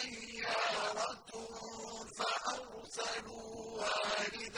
سَيَّارَةٌ فَأَرْسَلُوا واردا